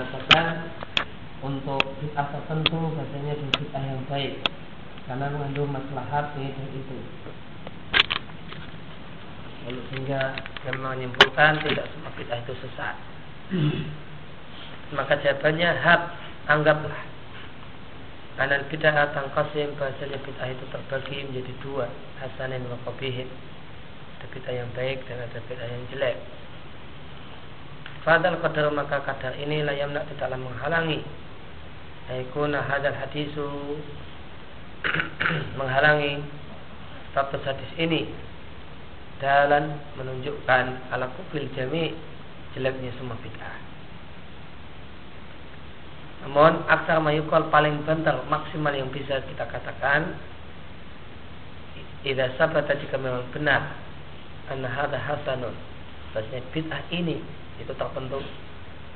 mengatakan untuk bid'ah tertentu bahasanya bid'ah yang baik karena mengandung maslahat ini dan itu. Lalu sehingga yang menyimpulkan tidak semua bid'ah itu sesat. Maka jawabannya hak anggaplah karena bid'ah tangkasim bahasanya bid'ah itu terbagi menjadi dua hasanin wa qabihin. Ada bid'ah yang baik dan ada bid'ah yang jelek. Fadal qadar maka kadar ini layamna tidaklah menghalangi. Aikuna hadal hadisu menghalangi status hadis ini. Dalam menunjukkan ala kufil jami jeleknya semua bid'ah. Namun aksar mayukol paling bentar maksimal yang bisa kita katakan Ida sabata jika memang benar Anna hadha hasanun. Bahasanya bid'ah ini itu tertentu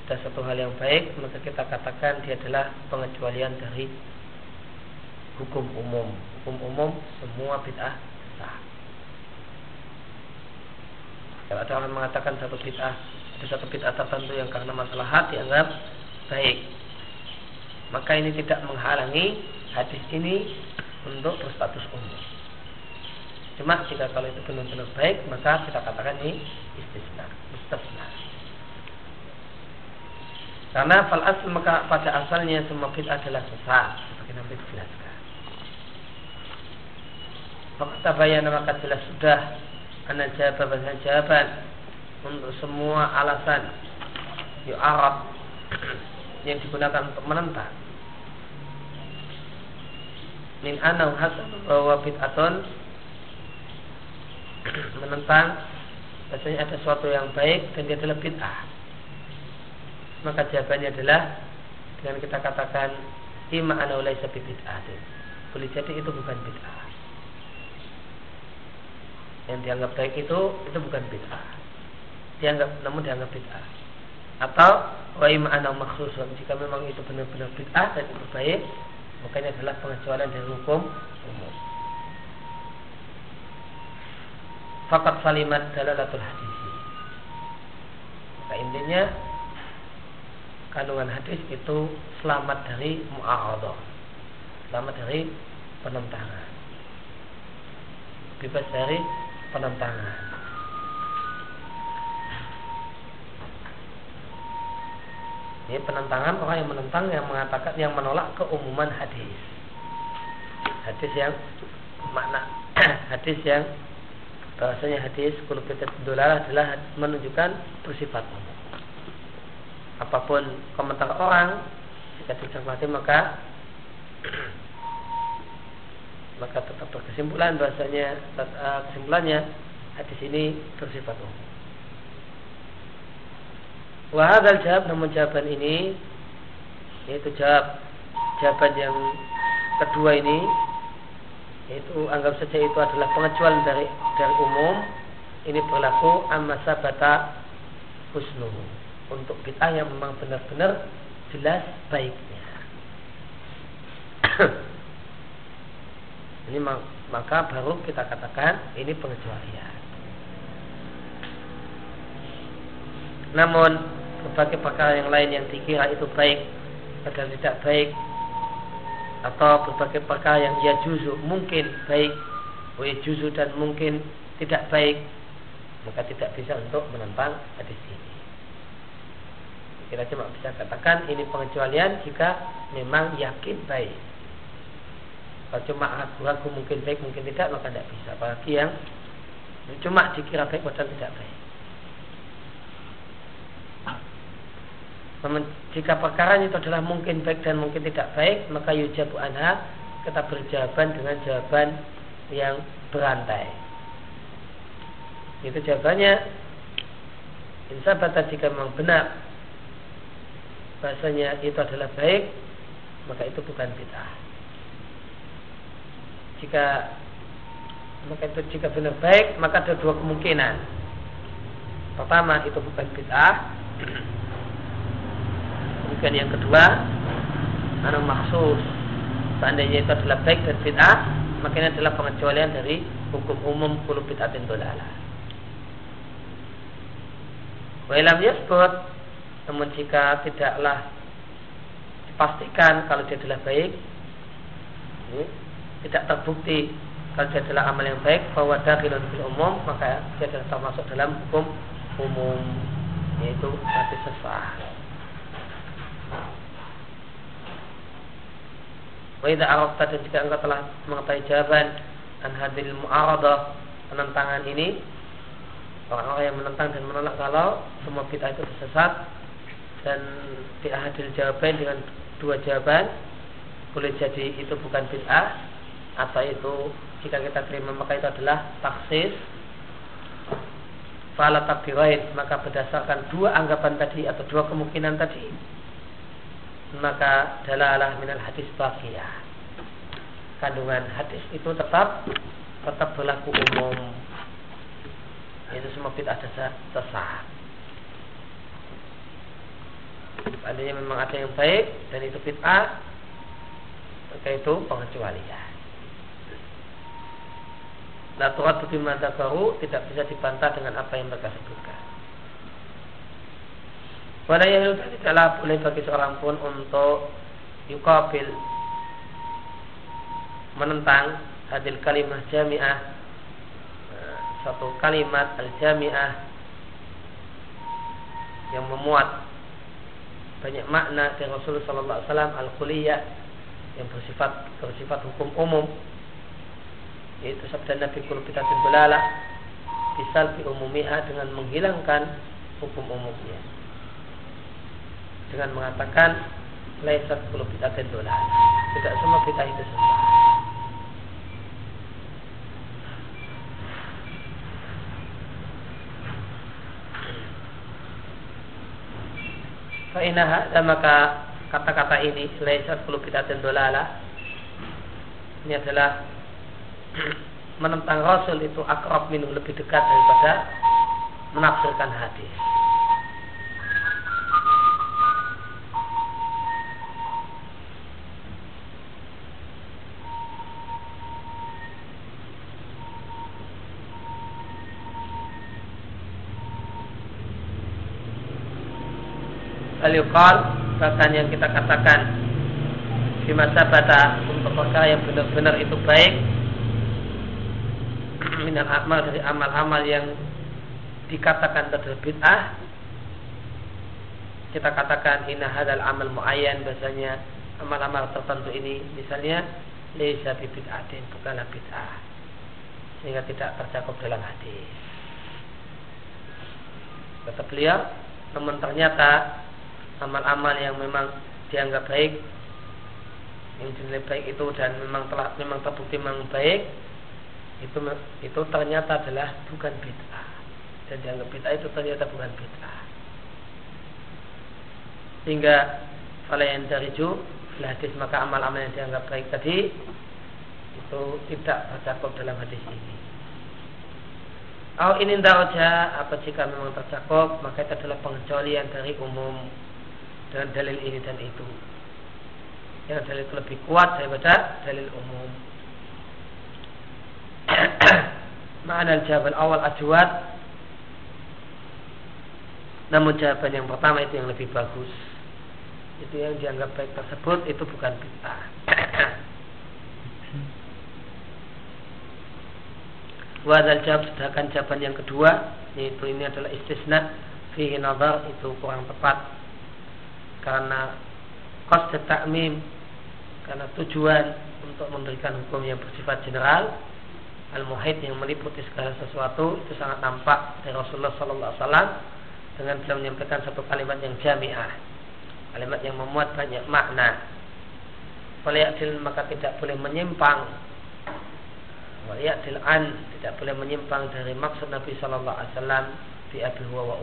ada satu hal yang baik maka kita katakan dia adalah pengecualian dari hukum umum. Hukum umum semua bid'ah sah. Kalau ada orang mengatakan satu bid'ah ada satu bid'ah tertentu yang karena masalah hati dianggap baik. Maka ini tidak menghalangi hadis ini untuk berstatus umum. Cuma jika kalau itu benar-benar baik maka kita katakan ini istisna mustasna karena fal asal maka pada asalnya semua bid'ah adalah sesat. Seperti Nabi jelaskan. Maka tabayana maka jelas sudah. Anak jawaban jawaban untuk semua alasan yu Arab yang digunakan untuk menentang. Min anau hasan bahwa bid'atun menentang. Bahasanya ada sesuatu yang baik dan dia adalah bid'ah maka jawabannya adalah dengan kita katakan ima ana ulaisa bid'atin. Boleh jadi itu bukan bid'ah. Yang dianggap baik itu itu bukan bid'ah. Dianggap namun dianggap bid'ah. Atau wa ima ana makhsusun jika memang itu benar-benar bid'ah dan itu baik, maka ini adalah pengecualian dari hukum umum. Fakat salimat dalalatul hadis. Maka intinya kandungan hadis itu selamat dari mu'aradah selamat dari penentangan. Bebas dari penentangan. Ini penentangan orang yang menentang yang mengatakan yang menolak keumuman hadis. Hadis yang makna hadis yang bahasanya hadis kulubet adalah menunjukkan bersifat umum apa pun komentar orang jika dicermati maka maka tetap berkesimpulan bahasanya eh, kesimpulannya hadis ini bersifat umum. Wahadal jawab namun jawaban ini yaitu jawab jawaban yang kedua ini yaitu anggap saja itu adalah pengecualian dari dari umum ini berlaku amma sabata husnuhu untuk kita yang memang benar-benar jelas baiknya. ini maka baru kita katakan ini pengecualian. Namun berbagai perkara yang lain yang dikira itu baik padahal tidak baik atau berbagai perkara yang ya juzu mungkin baik, ya juzu dan mungkin tidak baik maka tidak bisa untuk menentang hadis ini. Kita cuma bisa katakan ini pengecualian jika memang yakin baik. Kalau cuma ragu-ragu mungkin baik mungkin tidak maka tidak bisa. Apalagi yang cuma dikira baik padahal tidak baik. Jika perkara itu adalah mungkin baik dan mungkin tidak baik, maka yujabu anha kita berjawaban dengan jawaban yang berantai. Itu jawabannya Insya Allah jika memang benar bahasanya itu adalah baik maka itu bukan bid'ah. Jika maka itu jika benar baik maka ada dua kemungkinan. Pertama itu bukan bid'ah. Kemudian yang kedua anu maksus seandainya itu adalah baik dan bid'ah maka ini adalah pengecualian dari hukum umum kulub bid'atin dolalah wa ilam yasbut namun jika tidaklah dipastikan kalau dia adalah baik tidak terbukti kalau dia adalah amal yang baik bahwa dakhilun fil umum maka dia adalah termasuk dalam hukum umum yaitu mati sesah. Wa arafta dan jika engkau telah mengetahui jawaban an hadil mu'aradah penentangan ini orang-orang yang menentang dan menolak kalau semua bid'ah itu sesat dan diahadil jawaban dengan dua jawaban boleh jadi itu bukan bid'ah atau itu jika kita terima maka itu adalah taksis. Fala takdirain maka berdasarkan dua anggapan tadi atau dua kemungkinan tadi maka dalalah minal hadis baqiyah kandungan hadis itu tetap tetap berlaku umum. Itu semua bid'ah sesat Seandainya memang ada yang baik dan itu bid'ah maka itu pengecualian. La tu'addu bima baru tidak bisa dibantah dengan apa yang mereka sebutkan. Pada yang itu tidaklah boleh bagi seorang pun untuk yukabil menentang hadil kalimah jami'ah eh, satu kalimat al-jami'ah yang memuat banyak makna dari Rasulullah Sallallahu Alaihi Wasallam al-kuliyah yang bersifat bersifat hukum umum. Yaitu sabda Nabi kulubitatin belala bisal fi umumiha dengan menghilangkan hukum umumnya. Dengan mengatakan laisat kulubitatin belala tidak semua kita itu sesat Fa'inaha dan maka kata-kata ini laisat perlu bidatin dolala ini adalah menentang Rasul itu akrab minum lebih dekat daripada menafsirkan hadis. Al-Yuqal bahkan yang kita katakan di masa bata untuk perkara yang benar-benar itu baik minal amal dari amal-amal yang dikatakan terhadap bid'ah. Kita katakan inna hadal amal muayyan bahasanya amal-amal tertentu ini misalnya laisa bi bid'atin bukanlah bid'ah. Sehingga tidak tercakup dalam hadis. Kata beliau namun ternyata amal-amal yang memang dianggap baik yang dinilai baik itu dan memang telah memang terbukti memang baik itu itu ternyata adalah bukan bid'ah. Dan dianggap bid'ah itu ternyata bukan bid'ah. Sehingga kalau yang dari hadis maka amal-amal yang dianggap baik tadi itu tidak tercakup dalam hadis ini. Oh ini daraja apa jika memang tercakup maka itu adalah pengecualian dari umum dengan dalil ini dan itu. Yang dalil itu lebih kuat daripada dalil umum. Ma'anal jawaban awal ajwad Namun jawaban yang pertama itu yang lebih bagus. Itu yang dianggap baik tersebut Itu bukan bid'ah. Wadal jawab sedangkan jawaban yang kedua Yaitu ini adalah istisna Fihi nazar itu kurang tepat karena qasd ta'mim karena tujuan untuk memberikan hukum yang bersifat general al-muhid yang meliputi segala sesuatu itu sangat nampak dari Rasulullah sallallahu alaihi wasallam dengan beliau menyampaikan satu kalimat yang jamiah kalimat yang memuat banyak makna. Waliyadil maka tidak boleh menyimpang. Waliyadil an tidak boleh menyimpang dari maksud Nabi Sallallahu Alaihi Wasallam di Abi wa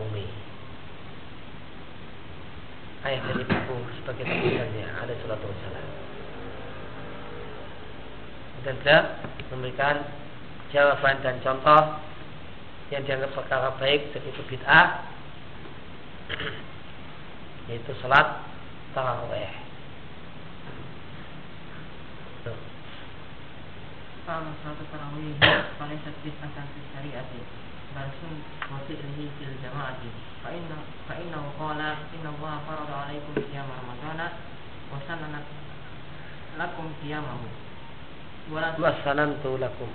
ayat dari buku sebagai tulisannya ada salatu wassalam dan tidak memberikan jawaban dan contoh yang dianggap perkara baik dan itu bid'ah yaitu salat tarawih. Kalau salat tarawih paling bid'atan fi syariati bal sun wa fi'lihi fil jama'ati fa inna fa inna qala inna Allah farada alaikum siyam ramadana lakum qiyamahu wasanantu lakum.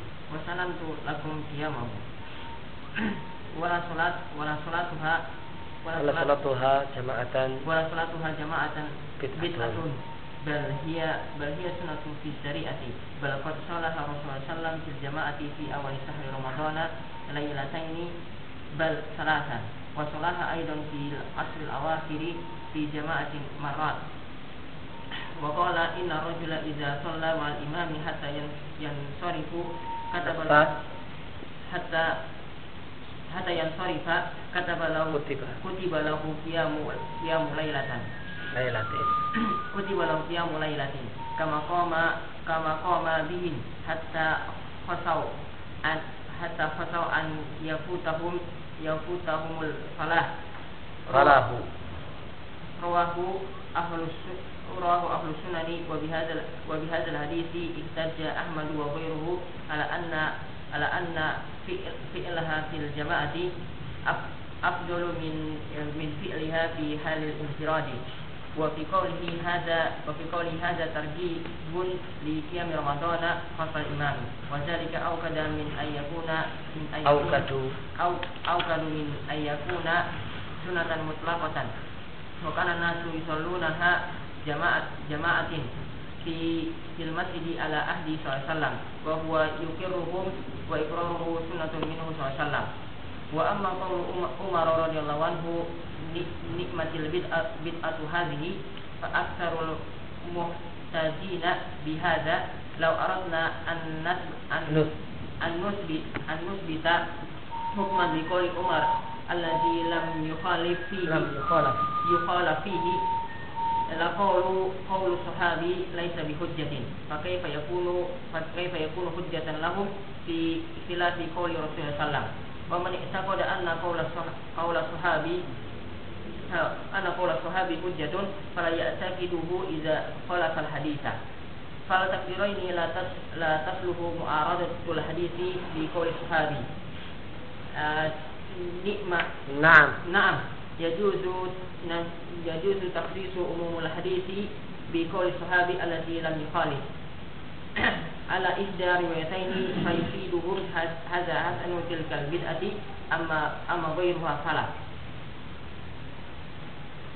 Lakum wala salat wala salatuha wala salatuha jama'atan wala salatuha jama'atan bid'atun bal hiya bal hiya sunnatun fi syari'ati. Bal qad salaha Rasulullah sallam fil jama'ati fi awal sahri Ramadhan lailataini bal salasa. Wa salaha aidan fi asr al awakhir fi jama'atin marrat. Wa qala inna rajula idza shalla ma'al imami hatta yansarifu kataba hatta? Hatta yansarifa kataba lahu kutiba. lahu qiyamu qiyamu lailatan lailatin kutiba lahu qiyamu lailatin kama qama kama qama bihin hatta fasau an hatta fasau an yafutahum yafutahumul falah falahu rawahu ahlus rawahu ahlu sunani wa bihadzal wa bihadzal hadisi ihtajja Ahmad wa ghairuhu ala anna ala anna fi'laha fil jama'ati afdalu min min fi'liha fi halil infiradi wa fi qawlihi hadha wa fi targhibun li qiyam ramadhan khasal imam. Wa dhalika awkada min ayyakuna min ayyakuna awkadu. Awkadu min ayyakuna sunatan mutlaqatan. Wa kana nasu yusallunaha jama'at jama'atin fi fil masjid ala ahdi sallallahu wa huwa yuqirruhum wa iqraruhu sunnatun minhu sallallahu wa amma qawlu Umar radhiyallahu anhu nikmatil bid'ah bid'atu hadhihi fa aktsarul muhtajina bihadza law aradna an nas an an nusbit an nusbita hukman bi qawli Umar alladhi lam yukhalif fihi lam yukhalaf. yukhalaf fihi la qawlu qawlu sahabi laisa bi hujjatin fa kaifa yakunu fa kaifa yakunu hujjatan lahum fi ikhtilafi qawli Rasulullah sallallahu wa man i'taqada anna qawla qawla sahabi anna qawla sahabi hujjatun fala ya'taqiduhu idza khalafa al-haditha fal takdiraini la tas la tasluhu mu'aradatul hadithi bi qawli sahabi nikma na'am na'am yajuzu yajuzu takhsisu umumul hadithi bi qawli sahabi alladhi lam yukhalif ala ihda riwayataini fa yufiduhum hadha hasanu tilkal bid'ati amma amma ghayruha salah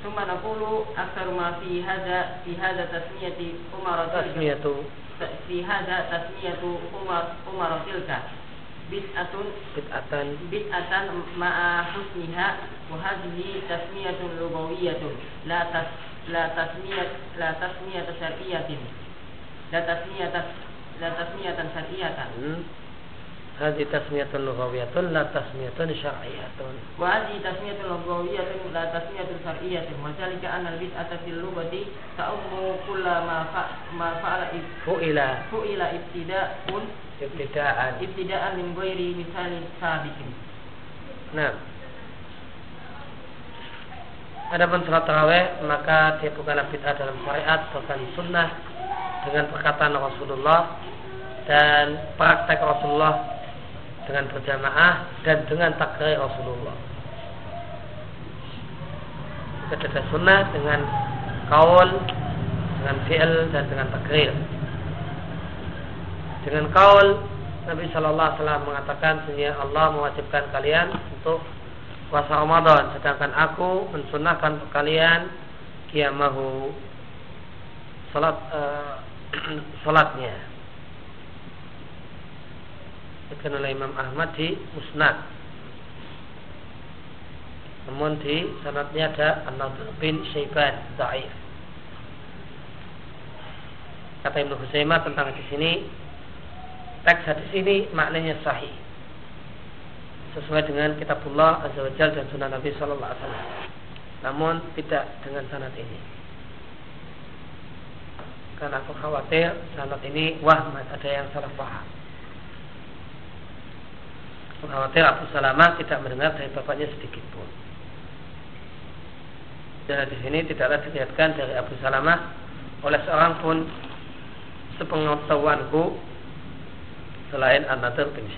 ثم نقول أكثر ما في هذا في هذا تسمية أمر تسمية في هذا تسمية أمر أمر تلك بدعة بدعة بدعة مع حسنها وهذه تسمية لغوية لا تس لا تسمية لا تسمية شرعية لا تسمية لا تسمية شرعية هذه تسمية لغوية لا تسمية شرعية وهذه تسمية لغوية لا تسمية شرعية وذلك أن البدعة في اللغة تعم كل ما ما فعل فؤل فعل ابتداء ابتداء ابتداء من غير مثال سابق Nah, Adapun sholat taraweh maka dia bukanlah bid'ah dalam syariat bahkan sunnah dengan perkataan Rasulullah dan praktek Rasulullah dengan berjamaah dan dengan takrir Rasulullah. Juga ada sunnah dengan kaul, dengan fi'il dan dengan takrir. Dengan kaul Nabi Shallallahu Alaihi Wasallam mengatakan sesungguhnya Allah mewajibkan kalian untuk puasa Ramadan, sedangkan aku mensunahkan untuk kalian kiamahu salat uh, salatnya. Dikatakan oleh Imam Ahmad di Musnad. Namun di sanadnya ada An-Nadir bin Syaiban Daif. Kata Ibnu Husaimah tentang di sini teks hadis ini maknanya sahih sesuai dengan kitabullah azza wajal dan sunnah Nabi sallallahu alaihi wasallam. Namun tidak dengan sanad ini. Karena aku khawatir sanad ini wah ada yang salah paham. Khawatir Abu Salamah tidak mendengar dari bapaknya sedikit pun. Dan di sini tidaklah dilihatkan dari Abu Salamah oleh seorang pun sepengetahuanku selain An-Nadir bin.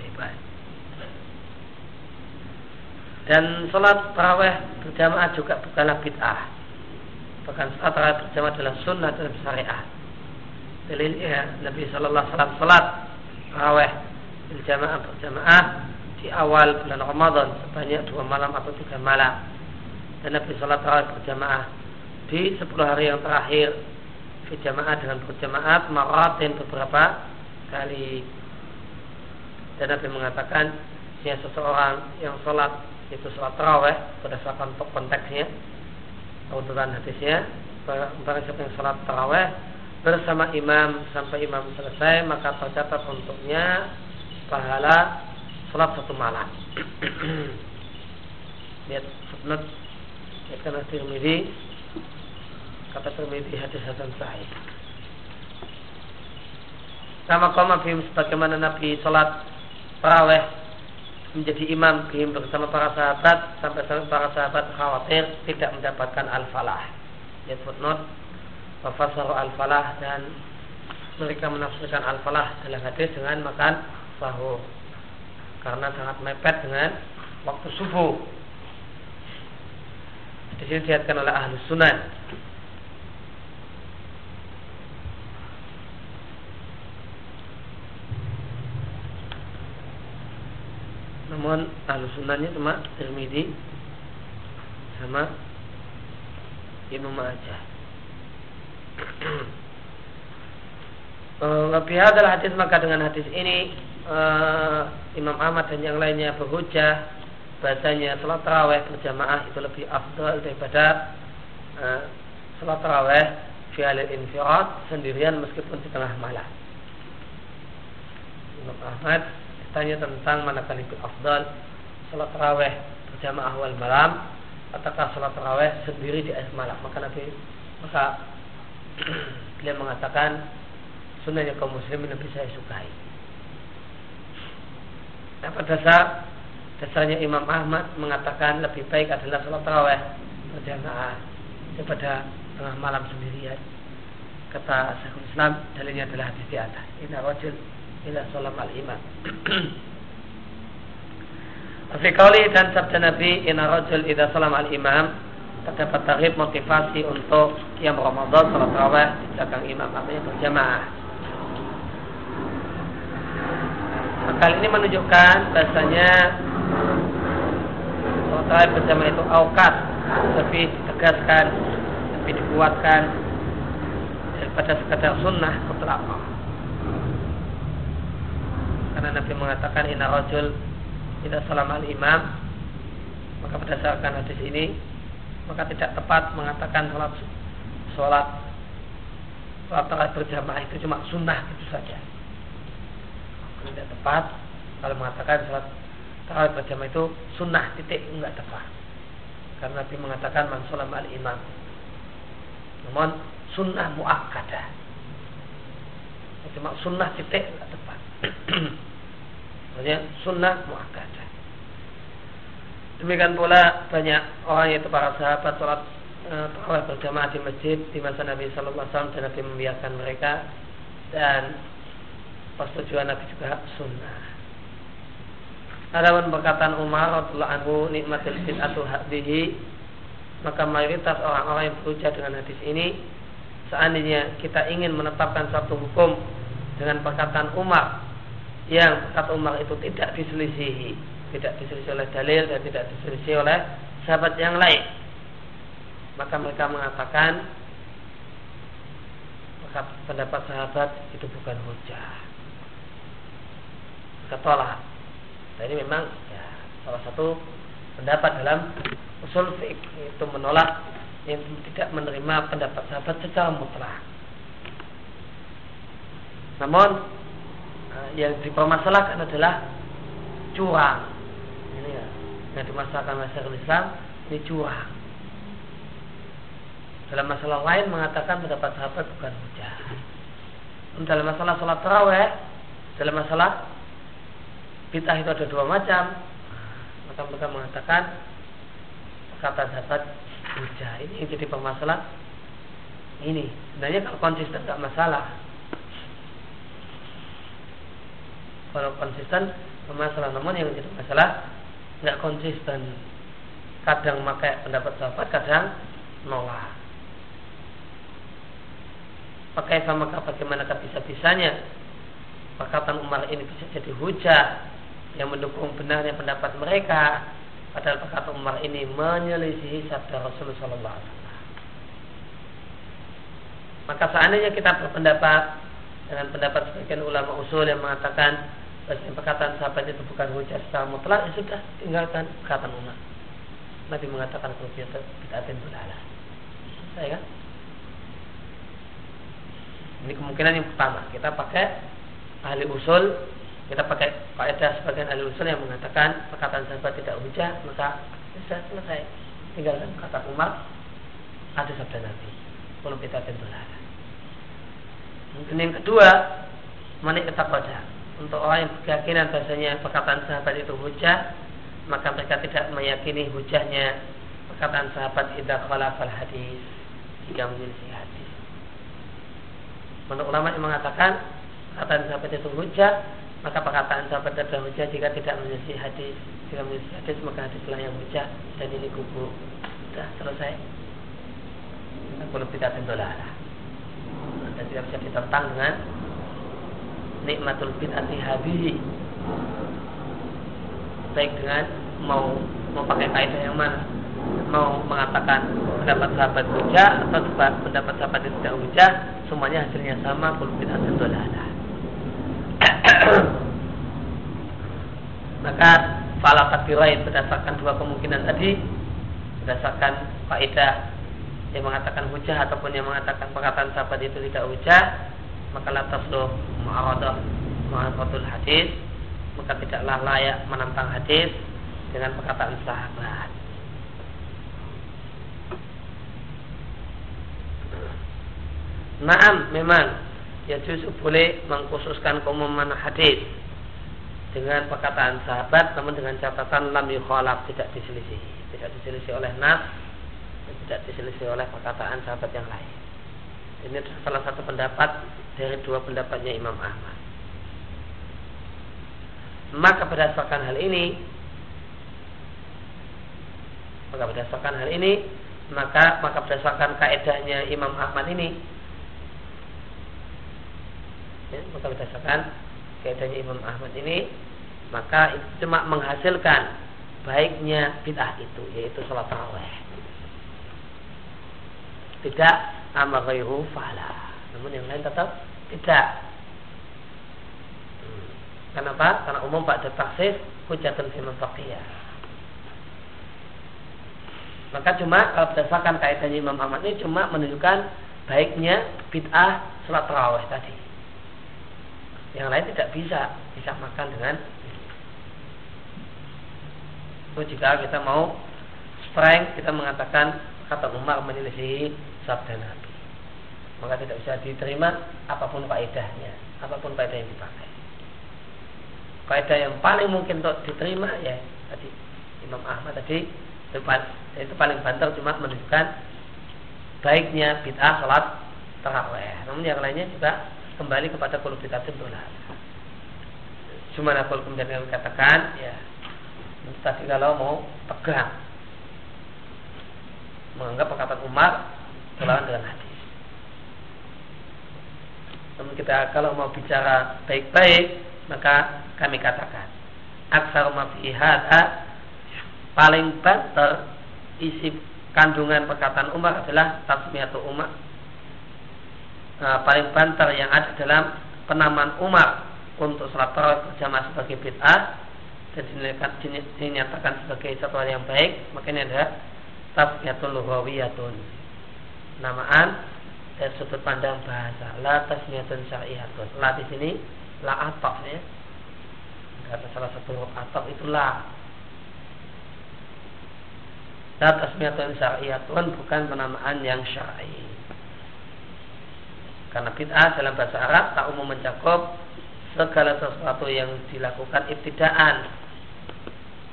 Dan sholat taraweh berjamaah juga bukanlah bid'ah. bahkan salat tarawih berjamaah adalah sunnah dalam syariah dalilnya Nabi Shallallahu Alaihi Wasallam salat tarawih berjamaah berjamaah di awal bulan Ramadan sebanyak dua malam atau tiga malam. Dan Nabi salat tarawih berjamaah di sepuluh hari yang terakhir. Berjamaah dengan berjamaah maratin beberapa kali. Dan Nabi mengatakan ya seseorang yang sholat itu sholat taraweh berdasarkan konteksnya keuntungan hadisnya barang siapa yang sholat taraweh bersama imam sampai imam selesai maka tercatat untuknya pahala sholat satu malam. Lihat footnote lihat karena Tirmidzi. Kata Tirmidzi hadis hasan sahih. Sama koma bim sebagaimana Nabi sholat taraweh menjadi imam bim bersama para sahabat sampai sampai para sahabat khawatir tidak mendapatkan al-falah. Lihat footnote Fafasaru al-falah dan mereka menafsirkan al-falah dalam hadis dengan makan sahur karena sangat mepet dengan waktu subuh. Di sini dilihatkan oleh ahli sunnah Namun ahlu sunnahnya cuma Tirmidhi sama Ibnu Majah. Lebih adalah hadis maka dengan hadis ini uh, Imam Ahmad dan yang lainnya berhujah bahasanya salat taraweh berjamaah itu lebih afdal daripada uh, salat taraweh fi infirat sendirian meskipun di tengah malam. Imam Ahmad tanya tentang manakah lebih afdal salat taraweh berjamaah awal malam ataukah salat taraweh sendiri di akhir malam maka Nabi maka dia mengatakan sunnahnya kaum muslimin lebih saya sukai apa dasar dasarnya Imam Ahmad mengatakan lebih baik adalah salat taraweh berjamaah daripada tengah malam sendirian kata Syekhul Islam dalilnya adalah hadis di atas ini rajul ila salam al-imam. Fi dan sabda Nabi inna rajul idza salam al-imam terdapat tarif motivasi untuk yang Ramadan salat tarawih di belakang imam artinya berjamaah. Maka ini menunjukkan bahasanya tarawih berjamaah itu aukat lebih ditegaskan, lebih dikuatkan daripada sekadar sunnah mutlaqah karena Nabi mengatakan inna rajul tidak salam al imam maka berdasarkan hadis ini maka tidak tepat mengatakan sholat sholat sholat berjamaah itu cuma sunnah itu saja tepat kalau mengatakan sholat tarawih berjamaah itu sunnah titik enggak tepat. Karena Nabi mengatakan man sholat al imam. Namun sunnah muakkadah. Cuma sunnah titik enggak tepat. Maksudnya sunnah muakkadah. Demikian pula banyak orang yaitu para sahabat sholat e, tarawih berjamaah di masjid di masa Nabi Shallallahu Alaihi Wasallam dan Nabi membiarkan mereka. Dan persetujuan Nabi juga sunnah. Adapun perkataan Umar radhiallahu anhu nikmatil bid'atu hadhihi maka mayoritas orang-orang yang berujar dengan hadis ini seandainya kita ingin menetapkan satu hukum dengan perkataan Umar yang kata Umar itu tidak diselisihi, tidak diselisih oleh dalil dan tidak diselisih oleh sahabat yang lain. Maka mereka mengatakan pendapat sahabat itu bukan hujah. Maka tolak. Nah, ini memang ya, salah satu pendapat dalam usul fiqh itu menolak yang tidak menerima pendapat sahabat secara mutlak. Namun yang dipermasalahkan adalah curang. Ini ya, yang dimasalahkan masyarakat Islam ini curang. Dalam masalah lain mengatakan pendapat sahabat bukan hujah. Dalam masalah sholat taraweh, dalam masalah bid'ah itu ada dua macam. Maka mereka mengatakan kata sahabat hujah. Ini yang jadi permasalahan. Ini sebenarnya kalau konsisten tidak masalah. kalau konsisten masalah namun yang menjadi masalah nggak konsisten kadang pakai pendapat sahabat kadang nolak pakai sama bagaimana bisa-bisanya perkataan Umar ini bisa jadi hujah yang mendukung benarnya pendapat mereka padahal perkataan Umar ini menyelisihi sabda Rasulullah SAW. Maka seandainya kita berpendapat dengan pendapat sebagian ulama usul yang mengatakan bahwa perkataan sahabat itu bukan hujah secara mutlak, ya sudah tinggalkan perkataan Umar. Nabi mengatakan kalau kita bid'atin bulalah. Saya kan? Ini kemungkinan yang pertama. Kita pakai ahli usul, kita pakai kaidah sebagian ahli usul yang mengatakan perkataan sahabat tidak hujah, maka bisa selesai. Tinggalkan kata Umar, ada sabda Nabi. Kalau kita tentulah. Mungkin yang kedua, manik wajah. Untuk orang yang berkeyakinan bahasanya perkataan sahabat itu hujah, maka mereka tidak meyakini hujahnya perkataan sahabat idza khalafal hadis jika menyelisih hadis. Menurut ulama yang mengatakan perkataan sahabat itu hujah, maka perkataan sahabat adalah hujah jika tidak menyelisih hadis. Jika menyelisih hadis maka hadislah yang hujah dan ini kubu. Sudah selesai. Kalau tidak tentulah dan tidak bisa ditentang dengan nikmatul bid'ati hadhihi baik dengan mau mau pakai kaidah yang mana mau mengatakan pendapat sahabat hujah atau pendapat sahabat yang tidak hujah semuanya hasilnya sama kullu bid'atin dhalalah maka fala katirain berdasarkan dua kemungkinan tadi berdasarkan kaidah yang mengatakan hujah ataupun yang mengatakan perkataan sahabat itu tidak hujah maka lantas lo mu'aradah mu'aradatul hadis maka tidaklah layak menentang hadis dengan perkataan sahabat. Naam memang ya justru boleh mengkhususkan keumuman hadis dengan perkataan sahabat namun dengan catatan lam yukhalaf tidak diselisih tidak diselisih oleh nas tidak diselisih oleh perkataan sahabat yang lain. Ini salah satu pendapat dari dua pendapatnya Imam Ahmad. Maka berdasarkan hal ini, maka berdasarkan hal ini, maka maka berdasarkan kaedahnya Imam Ahmad ini, ya, maka berdasarkan kaedahnya Imam Ahmad ini, maka itu cuma menghasilkan baiknya bid'ah itu, yaitu sholat tarawih tidak amma ghairu fala. Namun yang lain tetap tidak. Hmm. Kenapa? Karena umum pada taksis hujatun fi faqiyah. Maka cuma kalau berdasarkan kaitannya Imam Ahmad ini cuma menunjukkan baiknya bid'ah sholat tarawih tadi. Yang lain tidak bisa bisa makan dengan itu jika kita mau strength kita mengatakan kata Umar menyelisih sabda Nabi. Maka tidak bisa diterima apa pun faedahnya, apa pun faedah yang dipakai. Faedah yang paling mungkin untuk diterima ya tadi Imam Ahmad tadi itu, itu paling banter cuma menunjukkan baiknya bid'ah salat taraweh. Namun yang lainnya juga kembali kepada kulub bid'ah dolar. Cuma aku kemudian katakan ya tadi kalau mau tegang menganggap perkataan Umar berlawan dengan hadis. Namun kita kalau mau bicara baik-baik, maka kami katakan aksar mafihada paling banter isi kandungan perkataan Umar adalah tasmiyatu Umar nah, paling banter yang ada dalam penamaan Umar untuk salat tarawih berjamaah sebagai bid'ah dan dinyatakan sebagai satu hal yang baik makanya ada tasmiyatul lughawiyatun. Penamaan dari sudut pandang bahasa. La tasmiyatun syariatun. La di sini la ataf ya. Kata salah satu huruf ataf itu la. La tasmiyatun bukan penamaan yang syar'i karena bid'ah dalam bahasa Arab tak umum mencakup segala sesuatu yang dilakukan ibtidaan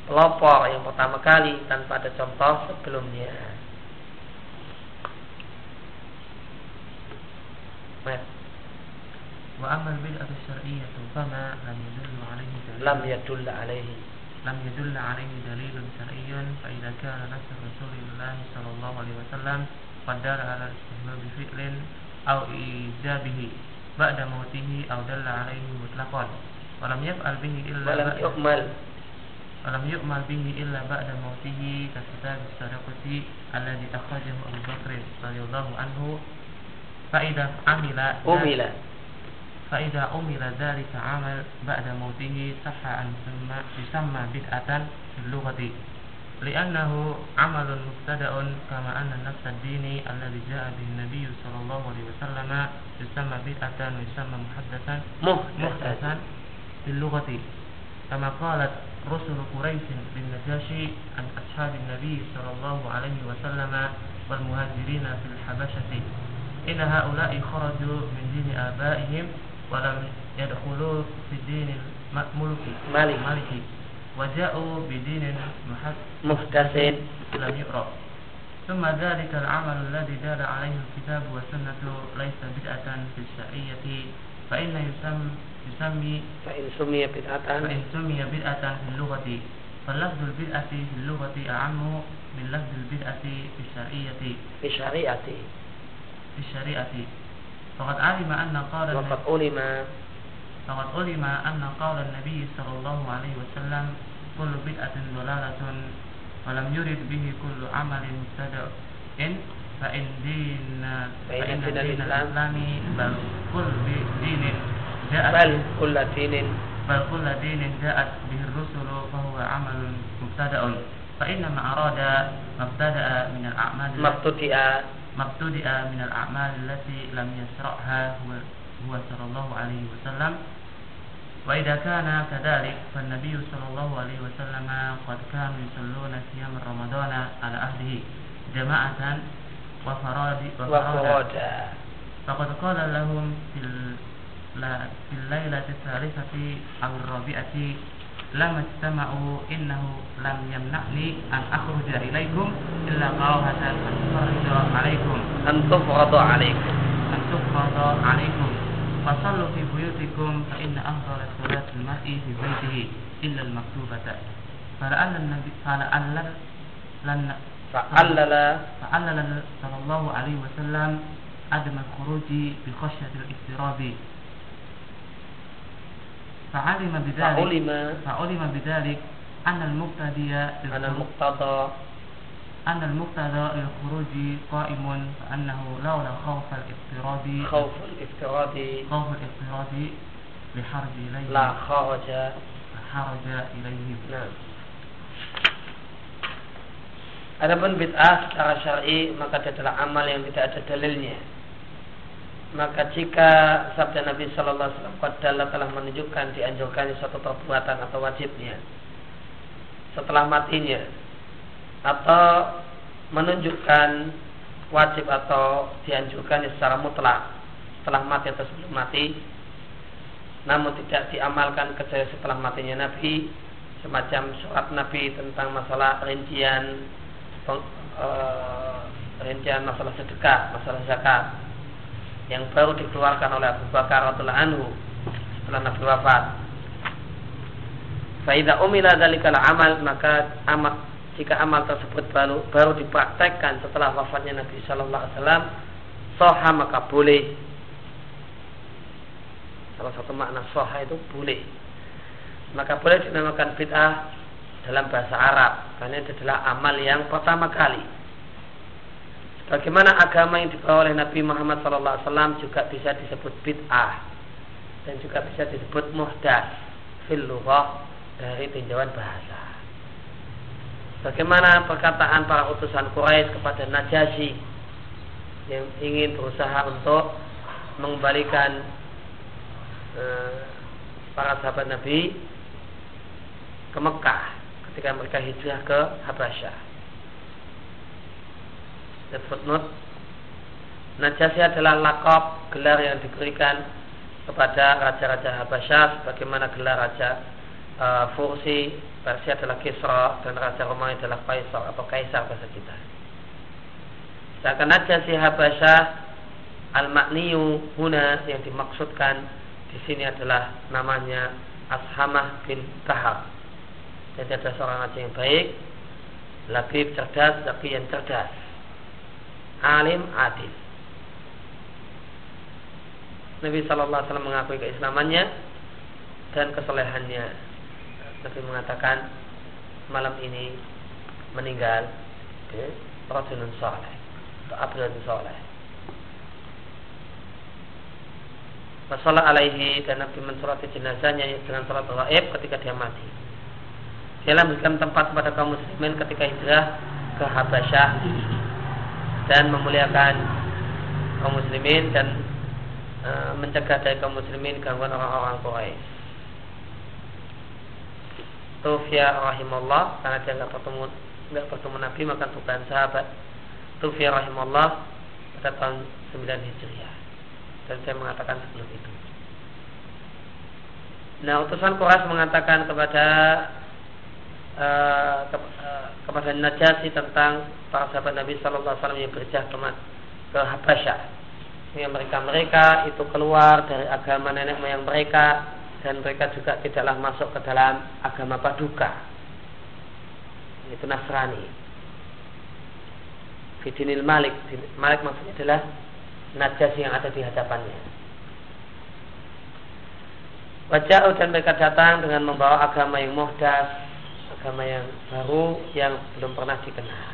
pelopor yang pertama kali tanpa ada contoh sebelumnya وأما البدعة الشرعية فما لم يدل عليه دليل لم يدل عليه لم يدل عليه دليل شرعي فإذا كان نفس رسول الله صلى الله عليه وسلم قد دار على الاستهبال بفعل أو إيجابه بعد موته أو دل عليه مطلقا. ولم يفعل به إلا ولم يؤمل. ولم يؤمل به إلا بعد موته ككتاب الصدقة الذي أخرجه أبو بكر رضي الله عنه. فإذا عمل أمل فإذا أمل ذلك عمل بعد موته صح أن يسمى, يسمى بدعة في اللغة. لأنه عمل مبتدأ كما أن نفس الدين الذي جاء به النبي صلى الله عليه وسلم يسمى بدعة ويسمى محدثا. محدثا. في اللغة كما قالت رسل قريش للنجاشي عن أصحاب النبي صلى الله عليه وسلم والمهاجرين في الحبشة. إن هؤلاء خرجوا من دين آبائهم ولم يدخلوا في دين الملك. مالك وجاءوا بدين محدث لم يعرف ثم ذلك العمل الذي دل عليه الكتاب والسنة ليس بدعة في الشرعية فإن يسمى يسمي فإن سمي بدعة. فإن سمي بدعة في اللغة فلفظ البدعة في اللغة أعم من لفظ البدعة في الشرعية. في الشريعة في الشريعة. فقد علم أن قال وقد علم فقد علم أن قول النبي صلى الله عليه وسلم كل بدعة ضلالة ولم يرد به كل عمل مبتدع. إن فإن دين فإن دين الإسلام. بل كل دين جاءت بل كل دين بل كل دين جاءت به الرسل فهو عمل مبتدأ فإنما أراد مبتدأ من الأعمال مبتدئ مبتدئ من الأعمال التي لم يشرعها هو هو صلى الله عليه وسلم وإذا كان كذلك فالنبي صلى الله عليه وسلم قد كانوا يصلون صيام رمضان على عهده جماعة وفراد وفرادا فقد قال لهم في في الليلة الثالثة أو الرابعة لما اجتمعوا إنه لم يمنعني أن أخرج إليكم إلا كراهة أن تفرض عليكم أن تفرض عليكم أن تفرض عليكم فصلوا في بيوتكم فإن أفضل صلاة المرء في بيته إلا المكتوبة. فلعل النبي فلعل لن فعلل فعلل صلى الله عليه وسلم عدم الخروج بخشية الاضطراب. فعلم بذلك فعلم فعلم بذلك أن المقتدي أن المقتضى أن المقتضى للخروج قائم فأنه لولا خوف الاضطراب خوف الافتراض خوف الاضطراب لحرج إليه لا خرج حرج إليه نعم Adapun bid'ah secara syar'i maka adalah amal yang tidak ada dalilnya. Maka jika sabda Nabi Shallallahu Alaihi Wasallam telah menunjukkan dianjurkannya suatu perbuatan atau wajibnya setelah matinya atau menunjukkan wajib atau dianjurkan secara mutlak setelah mati atau sebelum mati namun tidak diamalkan kecuali setelah matinya Nabi semacam surat Nabi tentang masalah rincian uh, rincian masalah sedekah, masalah zakat yang baru dikeluarkan oleh Abu Bakar radhiallahu anhu setelah Nabi wafat. Faidah umila dalikal amal maka amal jika amal tersebut baru baru dipraktekkan setelah wafatnya Nabi Shallallahu Alaihi Wasallam, soha maka boleh. Salah satu makna soha itu boleh. Maka boleh dinamakan bid'ah dalam bahasa Arab karena itu adalah amal yang pertama kali. Bagaimana agama yang dibawa oleh Nabi Muhammad SAW juga bisa disebut bid'ah dan juga bisa disebut muhdas fil dari tinjauan bahasa. Bagaimana perkataan para utusan Quraisy kepada Najasyi yang ingin berusaha untuk mengembalikan eh, para sahabat Nabi ke Mekah ketika mereka hijrah ke Habasyah. Dan footnote Najasyi adalah lakop gelar yang diberikan kepada raja-raja Habasyah sebagaimana gelar raja uh, Fursi Persia adalah Kisra dan Raja Romawi adalah Kaisar atau Kaisar bahasa kita. Sedangkan si Habasyah Al-Makniyu Huna yang dimaksudkan di sini adalah namanya Ashamah bin Tahab. Jadi ada seorang raja yang baik, labib cerdas, tapi yang cerdas, alim adil. Nabi Shallallahu Alaihi Wasallam mengakui keislamannya dan kesolehannya. Nabi mengatakan malam ini meninggal okay, Rajulun Saleh atau Abdul Saleh Masalah alaihi dan Nabi mensurati jenazahnya dengan salat gaib ketika dia mati. Dia memberikan tempat kepada kaum muslimin ketika hijrah ke Habasyah dan memuliakan kaum muslimin dan e, mencegah dari kaum muslimin gangguan orang-orang Quraisy. Tufia rahimullah karena dia nggak bertemu nggak bertemu Nabi maka bukan sahabat. Tufia rahimullah pada tahun 9 Hijriah dan saya mengatakan sebelum itu. Nah, utusan Quraisy mengatakan kepada uh, ke, uh, kepada Najasyi tentang para sahabat Nabi Shallallahu Alaihi Wasallam yang berjah ke, ke Habasyah. Yang mereka mereka itu keluar dari agama nenek moyang mereka dan mereka juga tidaklah masuk ke dalam agama Paduka. Itu Nasrani. Fidinil Malik. Malik maksudnya adalah najas yang ada di hadapannya. Wajah dan mereka datang dengan membawa agama yang muhdas, agama yang baru yang belum pernah dikenal.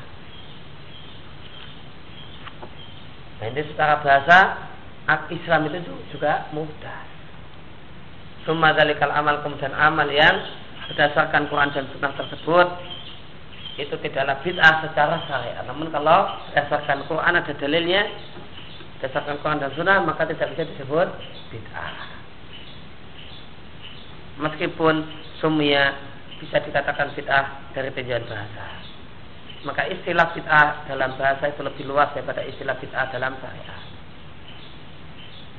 Nah ini secara bahasa Islam itu juga mudah. Summa dalikal amal kemudian amal yang berdasarkan Quran dan Sunnah tersebut itu tidaklah bid'ah secara syariat. Namun kalau berdasarkan Quran ada dalilnya, berdasarkan Quran dan Sunnah maka tidak bisa disebut bid'ah. Meskipun sumia bisa dikatakan bid'ah dari tinjauan bahasa. Maka istilah bid'ah dalam bahasa itu lebih luas daripada istilah bid'ah dalam syariat.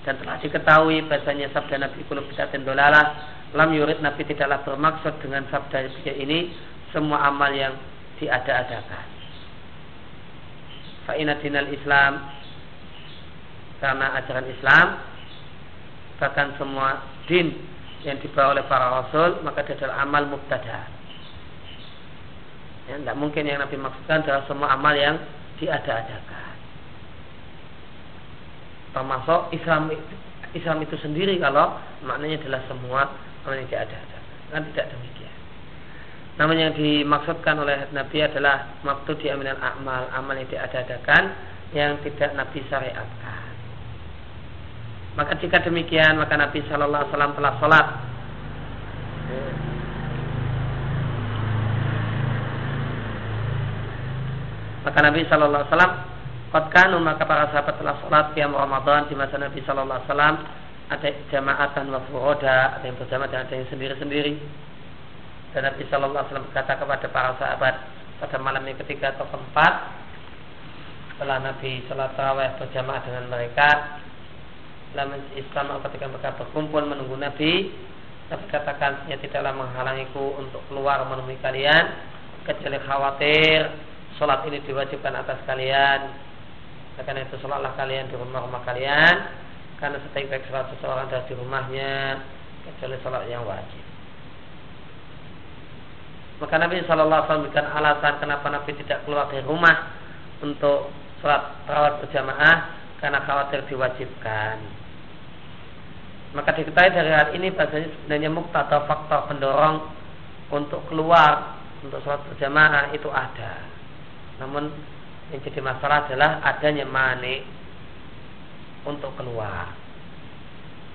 Dan telah diketahui bahasanya sabda Nabi kulub bid'atin dolalah. Lam yurid Nabi tidaklah bermaksud dengan sabda ini semua amal yang diada-adakan. Fa'ina dinal Islam karena ajaran Islam bahkan semua din yang dibawa oleh para rasul maka dia adalah amal mubtada. Ya, tidak mungkin yang Nabi maksudkan adalah semua amal yang diada-adakan termasuk Islam Islam itu sendiri kalau maknanya adalah semua amal yang diada-adakan kan tidak demikian. Namun yang dimaksudkan oleh Nabi adalah waktu di aminal amal amal yang diada-adakan yang tidak Nabi syariatkan. Maka jika demikian maka Nabi Shallallahu Alaihi Wasallam telah sholat. Maka Nabi Shallallahu Alaihi Wasallam Kotkanu maka para sahabat telah sholat qiyam Ramadan di masa Nabi Shallallahu Alaihi Wasallam. Ada jamaatan wa furoda ada yang berjamaah dan ada yang sendiri-sendiri. Dan Nabi Shallallahu Alaihi Wasallam berkata kepada para sahabat pada malam yang ketiga atau keempat setelah Nabi sholat taraweh berjamaah dengan mereka dalam Islam ketika mereka berkumpul menunggu Nabi Nabi katakan ya tidaklah menghalangiku untuk keluar menemui kalian kecuali khawatir sholat ini diwajibkan atas kalian karena itu sholatlah kalian di rumah-rumah kalian karena setiap sholat seseorang dari di rumahnya kecuali sholat yang wajib maka Nabi Shallallahu Alaihi Wasallam memberikan alasan kenapa Nabi tidak keluar dari rumah untuk sholat rawat berjamaah karena khawatir diwajibkan. Maka diketahui dari hal ini bahasanya sebenarnya muktada faktor pendorong untuk keluar untuk sholat berjamaah itu ada. Namun yang jadi masalah adalah adanya mani untuk keluar.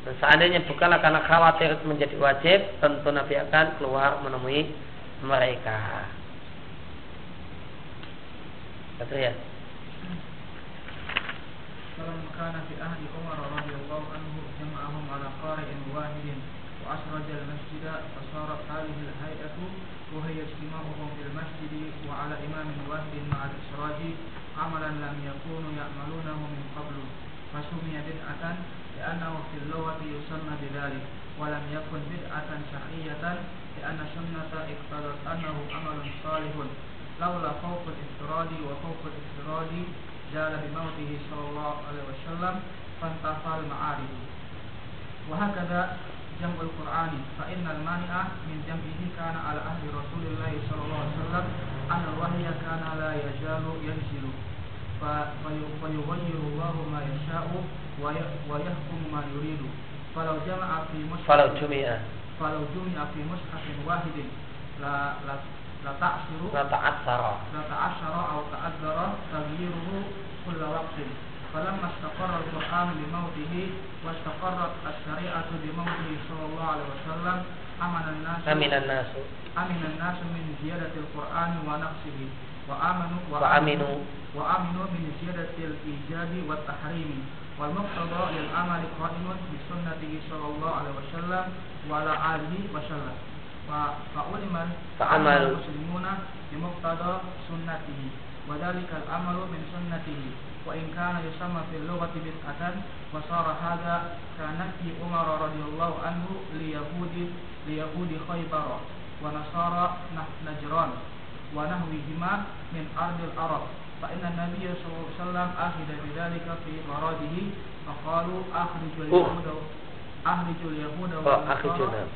Dan seandainya bukanlah karena khawatir menjadi wajib, tentu Nabi akan keluar menemui mereka. Betul ya. Kalau laula khawful istiradi wa khawful istiradi jala bi mautihi sallallahu alaihi wasallam fantafal ma'arif wa hakadha jam'ul qur'ani fa innal mani'a min jam'ihi kana ala ahli rasulillah sallallahu alaihi wasallam an wahya kana la yajalu yanzilu fa fayughayyiru Allah ma yasha'u wa yahkumu ma yuridu falau jama'a fi mushaf falau jumi'a falau jumi'a fi mushafin wahidin la la تعثر لا تعشر أو تأثر تغييره كل وقت. فلما استقر القرآن بموته واستقرت الشريعة بموته صلى الله عليه وسلم أمن الناس أمن الناس. أمن الناس من زيادة القرآن ونقصه. وآمنوا. وأمنوا وآمنوا من زيادة الإيجاب والتحريم. والمقتضى للعمل قائم بسنته صلى الله عليه وسلم وعلى آله وسلم. فعلم فعمل المسلمون بمقتضى سنته وذلك الأمر من سنته وإن كان يسمى في اللغة بدعة وصار هذا كنفي عمر رضي الله عنه ليهود ليهود خيبر ونصارى نجران ونهوهما من أرض العرب فإن النبي صلى الله عليه وسلم أخذ بذلك في مراده فقالوا أخرجوا اليهود أخرجوا اليهود والنصارى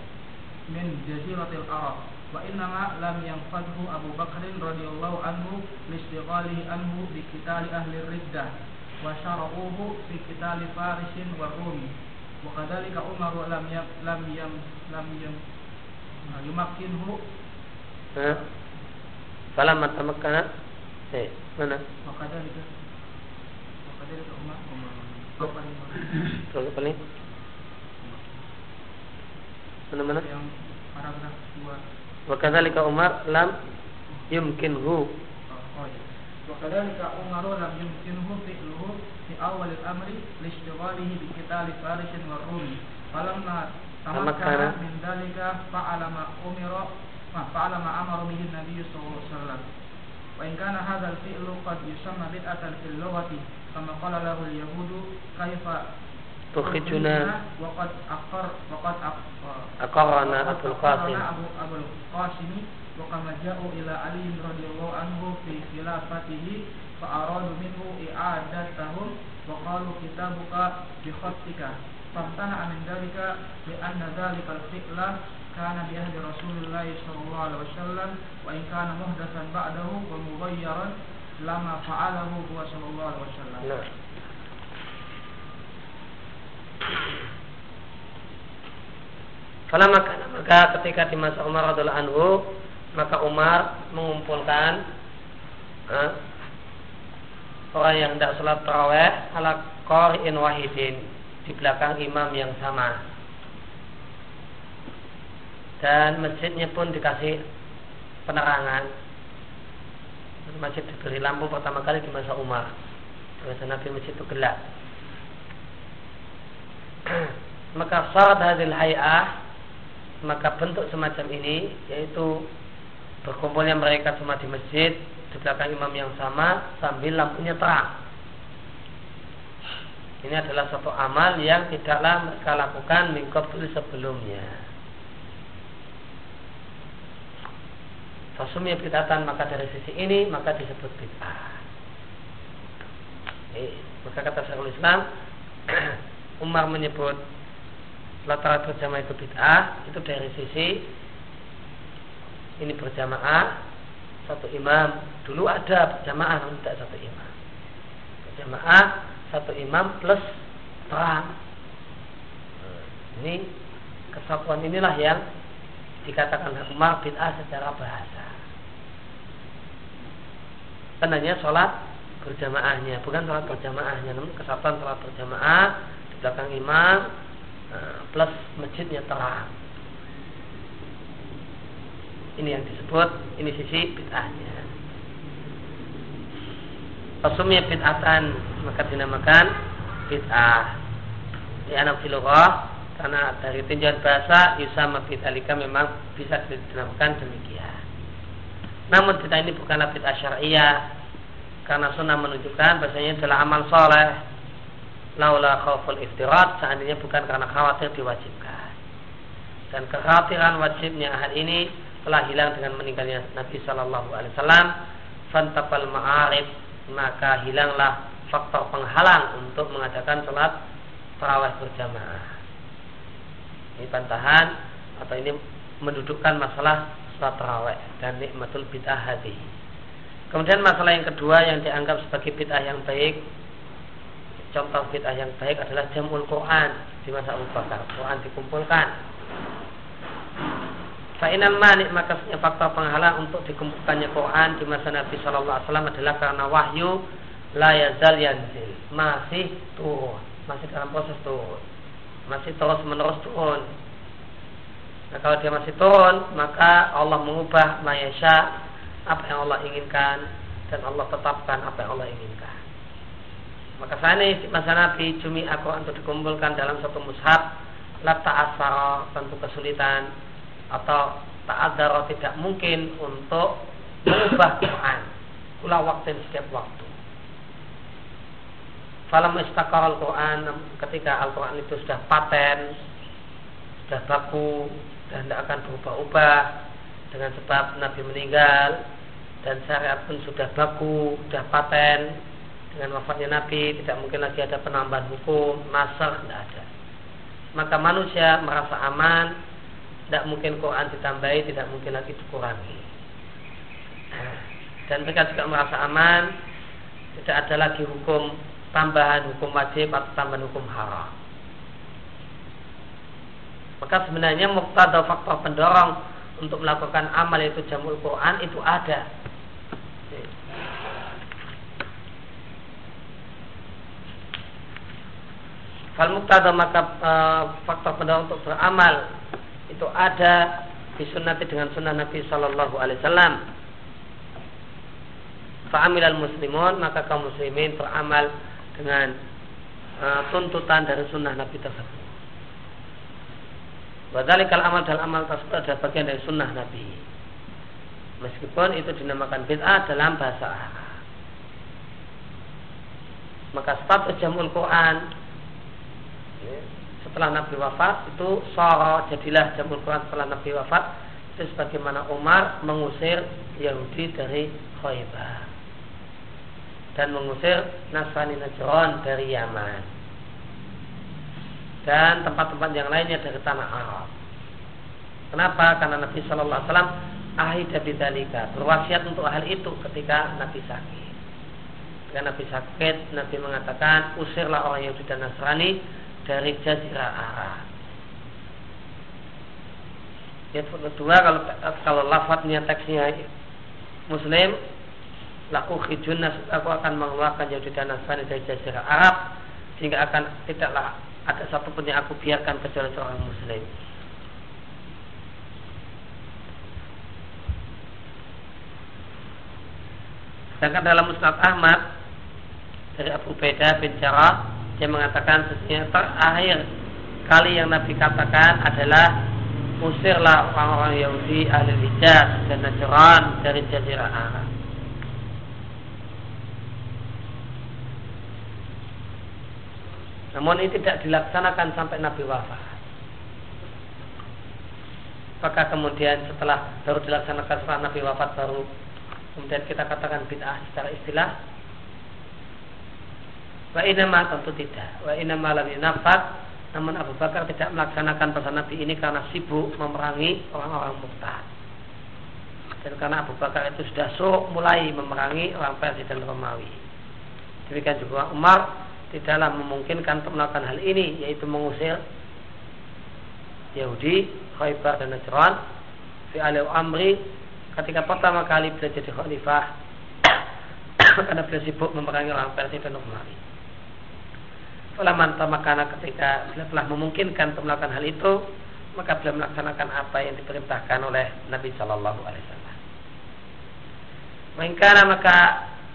من جزيرة العرب وإنما لم ينفذه أبو بكر رضي الله عنه لاشتغاله عنه بقتال أهل الردة وشرعوه في قتال فارس والروم وكذلك عمر لم يم لم يم لم يم يمكنه فلما تمكن eh mana وكذلك وكذلك عمر Terus paling mana mana yang paragraf 2 Wakadzalika Umar lam yumkinhu. Oh ya. Wakadzalika Umar lam yumkinhu fi'luhu fi awal al-amri lishtighalihi bi qital Faris wa Rum. Falamma tamakkana min dalika fa'ala ma umira ma fa'ala ma amara bihi Nabi sallallahu alaihi wasallam. Wa in kana hadha al-fi'lu qad yusamma bid'atan fil lughati kama qala lahu al-yahudu kaifa تخرجنا وقد أقر وقد أقرنا أبو القاسم أبو القاسم وكما جاءوا إلى علي رضي الله عنه في خلافته فأرادوا منه إعادتهم وقالوا كتابك بخطك فامتنع من ذلك لأن ذلك الفعل كان بأهل رسول الله صلى الله عليه وسلم وإن كان محدثا بعده ومغيرا لما فعله هو صلى الله عليه وسلم نعم Fala maka, maka ketika di masa Umar adalah anhu maka Umar mengumpulkan eh, orang yang tidak sholat taraweh ala qari'in wahidin di belakang imam yang sama. Dan masjidnya pun dikasih penerangan. Masjid diberi lampu pertama kali di masa Umar. Terus Nabi masjid itu gelap maka syarat hadil hay'ah maka bentuk semacam ini yaitu berkumpulnya mereka semua di masjid di belakang imam yang sama sambil lampunya terang ini adalah satu amal yang tidaklah mereka lakukan mingkop sebelumnya Fasumnya bid'atan maka dari sisi ini maka disebut bid'ah. Maka kata Syekhul Islam Umar menyebut latar berjamaah itu bid'ah itu dari sisi ini berjamaah satu imam. Dulu ada berjamaah namun tidak satu imam. Berjamaah satu imam plus terang. Ini kesatuan inilah yang dikatakan Umar bid'ah secara bahasa. Tandanya sholat berjamaahnya bukan sholat berjamaahnya namun kesatuan sholat berjamaah belakang imam eh, plus masjidnya terang. Ini yang disebut ini sisi bid'ahnya. Fasumnya bid'atan maka dinamakan bid'ah. Di anak filosof karena dari tinjauan bahasa yusama bid'alika memang bisa dinamakan demikian. Namun kita ini bukanlah bid'ah syariah karena sunnah menunjukkan bahasanya adalah amal soleh laula khauful iftirat seandainya bukan karena khawatir diwajibkan. Dan kekhawatiran wajibnya ahad ini telah hilang dengan meninggalnya Nabi Shallallahu Alaihi Wasallam. Fantapal ma'arif maka hilanglah faktor penghalang untuk mengadakan sholat tarawih berjamaah. Ini bantahan atau ini mendudukkan masalah sholat tarawih dan nikmatul bid'ah hadi. Kemudian masalah yang kedua yang dianggap sebagai bid'ah yang baik contoh bid'ah yang baik adalah jamul Quran di masa Abu Bakar. Quran dikumpulkan. Fa'inal manik maka faktor penghalang untuk dikumpulkannya Quran di masa Nabi Shallallahu Alaihi Wasallam adalah karena wahyu la yazal yanzil masih turun, masih dalam proses turun, masih terus menerus turun. Nah kalau dia masih turun, maka Allah mengubah mayasya apa yang Allah inginkan dan Allah tetapkan apa yang Allah inginkan. Maka saat ini di Jumi aku untuk dikumpulkan dalam satu mushaf Lata asal tentu kesulitan Atau ta'adara tidak mungkin untuk mengubah Quran. Kula waktu setiap waktu. Falam istakar Al-Quran Ketika Al-Quran itu sudah paten Sudah baku Dan tidak akan berubah-ubah Dengan sebab Nabi meninggal Dan syariat pun sudah baku Sudah paten dengan wafatnya Nabi tidak mungkin lagi ada penambahan hukum nasar tidak ada. Maka manusia merasa aman tidak mungkin Quran ditambahi tidak mungkin lagi dikurangi. Dan mereka juga merasa aman tidak ada lagi hukum tambahan hukum wajib atau tambahan hukum haram. Maka sebenarnya muktada faktor pendorong untuk melakukan amal itu jamul Quran itu ada Fal muktada maka e, faktor pendorong untuk beramal itu ada disunnati dengan sunnah Nabi Shallallahu Alaihi Wasallam. Fa'amilal muslimun maka kaum muslimin beramal dengan e, tuntutan dari sunnah Nabi tersebut. Wadalikal amal dalam amal tersebut adalah bagian dari sunnah Nabi. Meskipun itu dinamakan bid'ah dalam bahasa Arab. Maka status jamul Quran setelah Nabi wafat itu soro jadilah jamul Quran setelah Nabi wafat itu sebagaimana Umar mengusir Yahudi dari Khaybar dan mengusir Nasrani Najran dari Yaman dan tempat-tempat yang lainnya dari tanah Arab. Kenapa? Karena Nabi Shallallahu Alaihi Wasallam ahida bidalika berwasiat untuk hal itu ketika Nabi sakit. Ketika Nabi sakit, Nabi mengatakan usirlah orang Yahudi dan Nasrani dari jazirah Arab. Yang kedua kalau kalau lafadznya teksnya Muslim laku khijun aku akan mengeluarkan Yahudi dan Nasrani dari jazirah Arab sehingga akan tidaklah ada satu pun yang aku biarkan kecuali seorang Muslim. Sedangkan dalam Musnad Ahmad dari Abu Beda bin Jarrah dia mengatakan sesungguhnya terakhir kali yang Nabi katakan adalah usirlah orang-orang Yahudi ahli Hijaz dan Najran dari Jazirah Arab. Namun ini tidak dilaksanakan sampai Nabi wafat. Apakah kemudian setelah baru dilaksanakan setelah Nabi wafat baru kemudian kita katakan bid'ah secara istilah Wa inama tentu tidak. Wa inama lam nafat. Namun Abu Bakar tidak melaksanakan pesan Nabi ini karena sibuk memerangi orang-orang murtad. Dan karena Abu Bakar itu sudah suruh mulai memerangi orang Persia dan Romawi. Demikian juga Umar tidaklah memungkinkan untuk melakukan hal ini yaitu mengusir Yahudi, Khaybar dan Najran fi amri ketika pertama kali beliau jadi khalifah karena beliau sibuk memerangi orang Persia dan Romawi. Falaman tamakana ketika beliau telah memungkinkan untuk melakukan hal itu, maka beliau melaksanakan apa yang diperintahkan oleh Nabi Shallallahu Alaihi Wasallam. Maka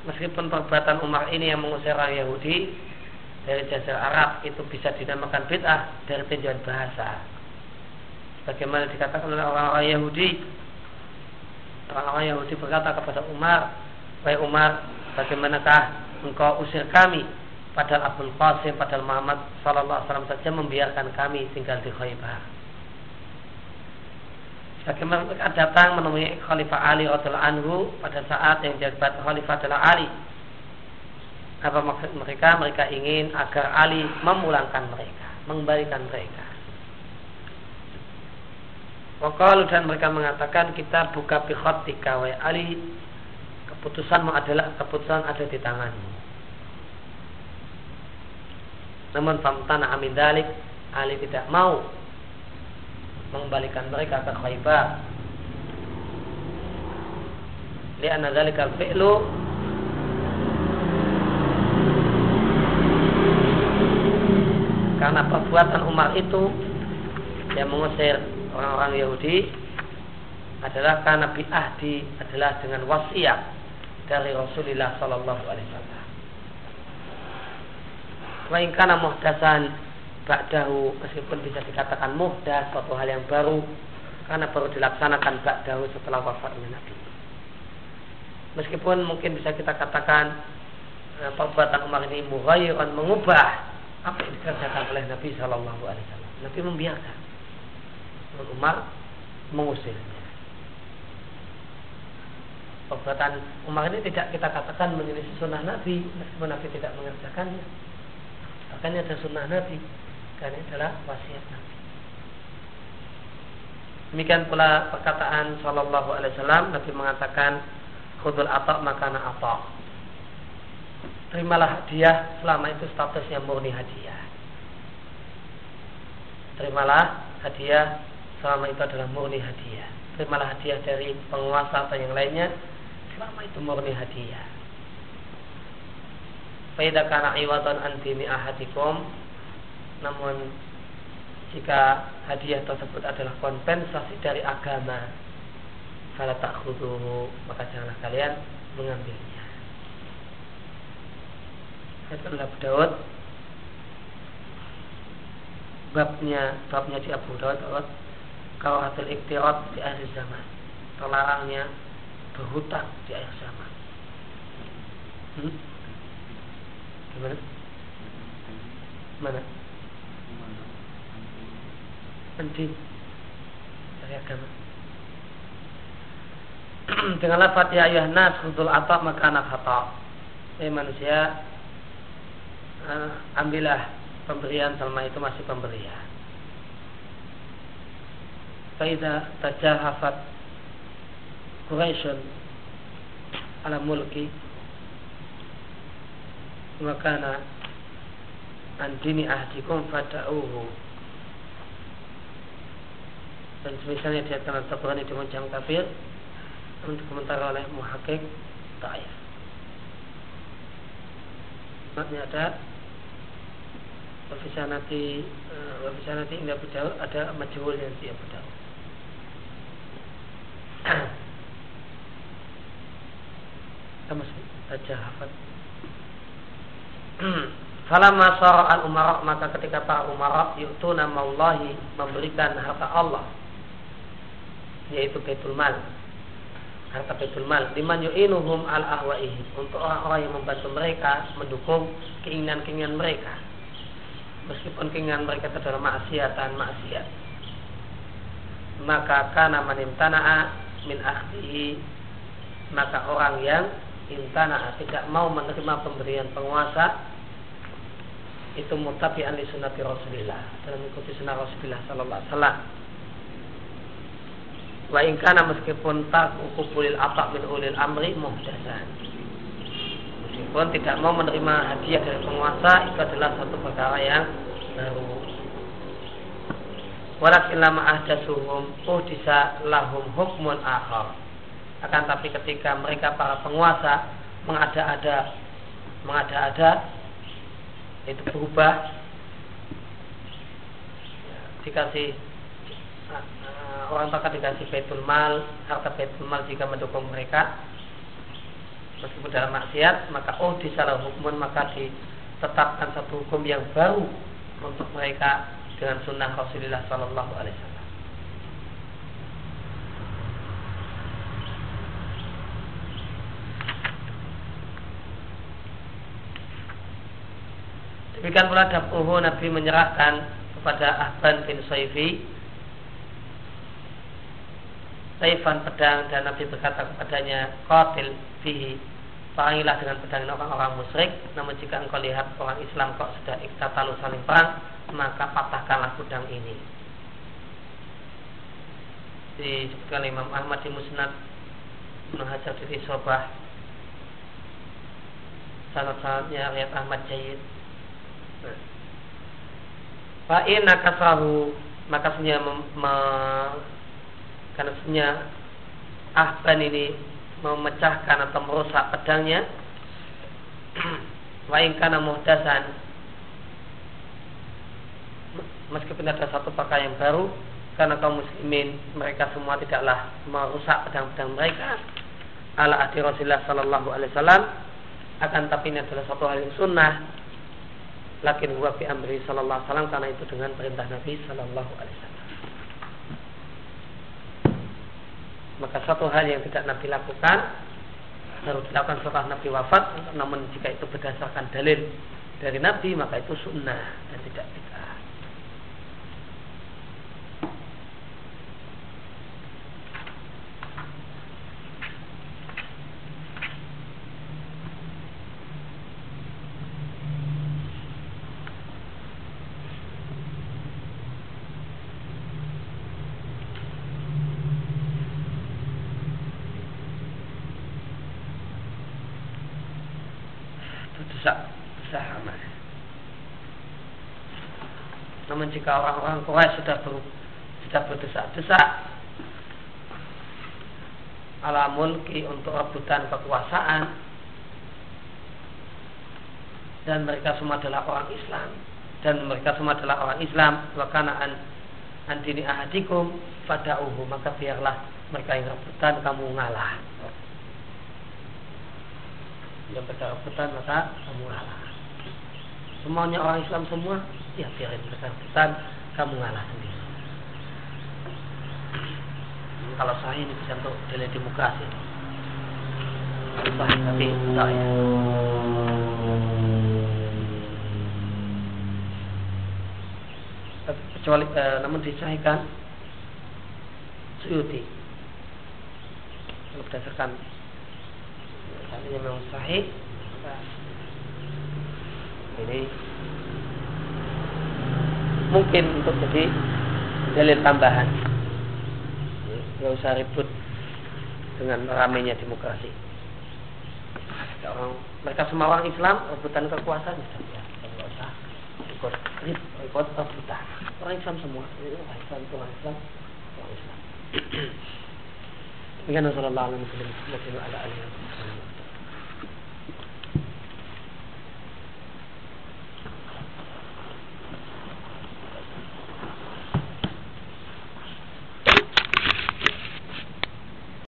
meskipun perbuatan Umar ini yang mengusir orang Yahudi dari jazir Arab itu bisa dinamakan bid'ah dari tinjauan bahasa. Bagaimana dikatakan oleh orang-orang Yahudi, orang-orang Yahudi berkata kepada Umar, Wahai Umar, bagaimanakah engkau usir kami Padahal Abdul Qasim, padahal Muhammad Sallallahu Alaihi Wasallam saja membiarkan kami tinggal di Khaybar. Bagaimana mereka datang menemui Khalifah Ali radhiallahu anhu pada saat yang jabat Khalifah adalah Ali. Apa maksud mereka? Mereka ingin agar Ali memulangkan mereka, mengembalikan mereka. Wakalu dan mereka mengatakan kita buka pikhotika wa Ali keputusanmu adalah keputusan ada di tanganmu namun famtana amin dalik Ali tidak mau mengembalikan mereka ke Khaybar lianna dzalika fi'lu karena perbuatan Umar itu yang mengusir orang-orang Yahudi adalah karena bi'ahdi adalah dengan wasiat dari Rasulullah Sallallahu Alaihi Wasallam. Wa kana muhdasan ba'dahu meskipun bisa dikatakan muhdas suatu hal yang baru karena baru dilaksanakan ba'dahu setelah wafatnya Nabi. Meskipun mungkin bisa kita katakan eh, perbuatan Umar ini mughayyiran mengubah apa yang dikerjakan oleh Nabi Wasallam. Nabi membiarkan. Umar mengusirnya. Perbuatan Umar ini tidak kita katakan menjadi sunnah Nabi meskipun Nabi tidak mengerjakannya. Bahkan ada sunnah Nabi karena adalah wasiat Nabi. Demikian pula perkataan Shallallahu Alaihi Wasallam Nabi mengatakan khudul atok makana atok. Terimalah hadiah selama itu statusnya murni hadiah. Terimalah hadiah selama itu adalah murni hadiah. Terimalah hadiah dari penguasa atau yang lainnya selama itu murni hadiah. Faidah kana iwatan antini ahadikum namun jika hadiah tersebut adalah kompensasi dari agama Fala ta'khuduhu Maka janganlah kalian mengambilnya. Kata Abu Daud Babnya Babnya di Abu Daud Kalau hasil iktirat di akhir zaman. Terlarangnya Berhutang di akhir zaman. Hmm? Gimana? Mana? Penting Dari agama dengan lafaz ya ayuh nas khudul atak maka anak khata. Eh manusia uh, ambillah pemberian selama itu masih pemberian. Faida tajahafat Quraisyun ala mulki maka andini ahdikum fada'uhu dan misalnya dia akan tabrani dengan jam kafir untuk komentar oleh muhakik Taif. Maknanya ada Wafisanati eh, Wafisanati Indah Budaud ada majhul yang dia Budaud. Kita masih baca hafad. Falamma al umarok maka ketika para umarok yu'tuna maullahi memberikan harta Allah yaitu Baitul Mal. Harta betul mal. Liman yu'inuhum al ahwaihim untuk orang-orang yang membantu mereka mendukung keinginan-keinginan mereka. Meskipun keinginan mereka itu adalah maksiatan maksiat. Maka kana manimtana'a min akhdihi maka orang yang intana'a tidak mau menerima pemberian penguasa itu mutabi'an li sunnati Rasulillah dalam mengikuti sunnah Rasulullah sallallahu alaihi wasallam Wa meskipun tak ukubulil atak min ulil amri muhdasan. Meskipun tidak mau menerima hadiah dari penguasa itu adalah satu perkara yang baru. Walakin lama ahdasuhum uhdisa lahum hukmun akhar. Akan tapi ketika mereka para penguasa mengada-ada mengada-ada itu berubah dikasih orang takkan dikasih betul mal, harta betul mal jika mendukung mereka meskipun dalam maksiat, maka oh di salah hukum maka ditetapkan satu hukum yang baru untuk mereka dengan sunnah Rasulullah Wasallam. Demikian pula dapuhu Nabi menyerahkan kepada Ahban bin Saifi Saifan pedang dan Nabi berkata kepadanya Qatil fihi. Perangilah dengan pedang orang-orang musyrik Namun jika engkau lihat orang Islam kok sudah iktatalu saling perang Maka patahkanlah pedang ini. Disebutkan Imam Ahmad di Musnad Ibn Hajar di Sobah Sanat-sanatnya Riyad Ahmad Jayid Fa'in nakasahu maka karena sebenarnya ahban ini memecahkan atau merusak pedangnya. Wa'in kana muhdasan meskipun ada satu pakaian baru karena kaum muslimin mereka semua tidaklah merusak pedang-pedang mereka. Ala ahdi Rasulullah sallallahu alaihi wasallam akan tapi ini adalah satu hal yang sunnah lakin huwa fi amri sallallahu alaihi wasallam karena itu dengan perintah Nabi sallallahu alaihi wasallam. Maka satu hal yang tidak Nabi lakukan harus dilakukan setelah Nabi wafat namun jika itu berdasarkan dalil dari Nabi maka itu sunnah dan tidak bid'ah Namun jika orang-orang Quraisy sudah ber, sudah berdesak-desak ala mulki untuk rebutan kekuasaan dan mereka semua adalah orang Islam dan mereka semua adalah orang Islam wakana an antini ahadikum fada'uhu maka biarlah mereka yang rebutan kamu ngalah. Yang mereka rebutan maka kamu ngalah semuanya orang Islam semua ya biarin bersangkutan kamu ngalah sendiri. Kalau saya ini bisa untuk demokrasi sahih tapi saya kecuali eh, namun disahihkan Suyuti. Berdasarkan seandainya memang sahih ini mungkin untuk jadi dalil tambahan. Nggak usah ribut dengan ramainya demokrasi. Orang mereka semua orang Islam rebutan kekuasaan. Ya nggak usah. Ikut ikut rebutan. Orang Islam semua. Orang Islam orang Islam orang Islam. Demikian Rasulullah. Alaihi Wasallam.